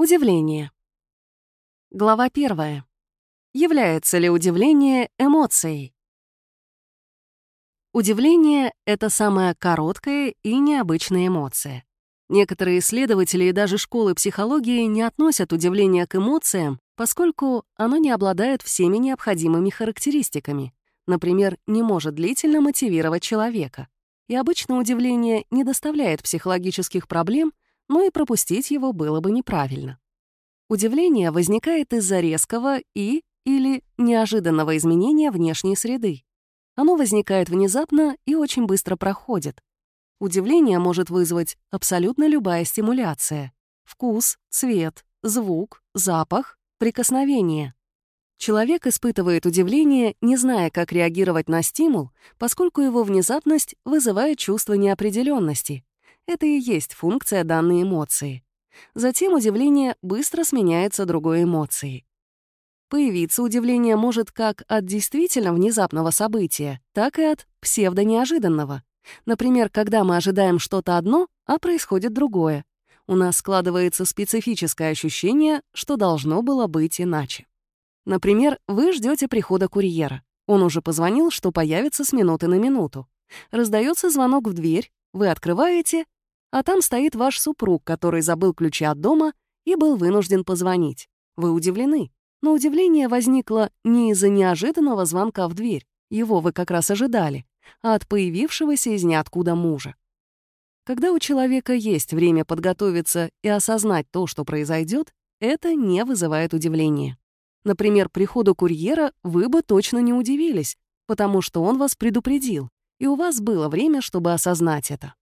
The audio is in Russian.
Удивление. Глава первая. Является ли удивление эмоцией? Удивление — это самая короткая и необычная эмоция. Некоторые исследователи и даже школы психологии не относят удивление к эмоциям, поскольку оно не обладает всеми необходимыми характеристиками. Например, не может длительно мотивировать человека. И обычно удивление не доставляет психологических проблем, но и пропустить его было бы неправильно. Удивление возникает из-за резкого и или неожиданного изменения внешней среды. Оно возникает внезапно и очень быстро проходит. Удивление может вызвать абсолютно любая стимуляция — вкус, цвет, звук, запах, прикосновение. Человек испытывает удивление, не зная, как реагировать на стимул, поскольку его внезапность вызывает чувство неопределенности, это и есть функция данной эмоции. Затем удивление быстро сменяется другой эмоцией. Появиться удивление может как от действительно внезапного события, так и от псевдонеожиданного. Например, когда мы ожидаем что-то одно, а происходит другое. У нас складывается специфическое ощущение, что должно было быть иначе. Например, вы ждете прихода курьера. Он уже позвонил, что появится с минуты на минуту. Раздается звонок в дверь, вы открываете, а там стоит ваш супруг, который забыл ключи от дома и был вынужден позвонить. Вы удивлены. Но удивление возникло не из-за неожиданного звонка в дверь, его вы как раз ожидали, а от появившегося из ниоткуда мужа. Когда у человека есть время подготовиться и осознать то, что произойдет, это не вызывает удивления. Например, приходу курьера вы бы точно не удивились, потому что он вас предупредил, и у вас было время, чтобы осознать это.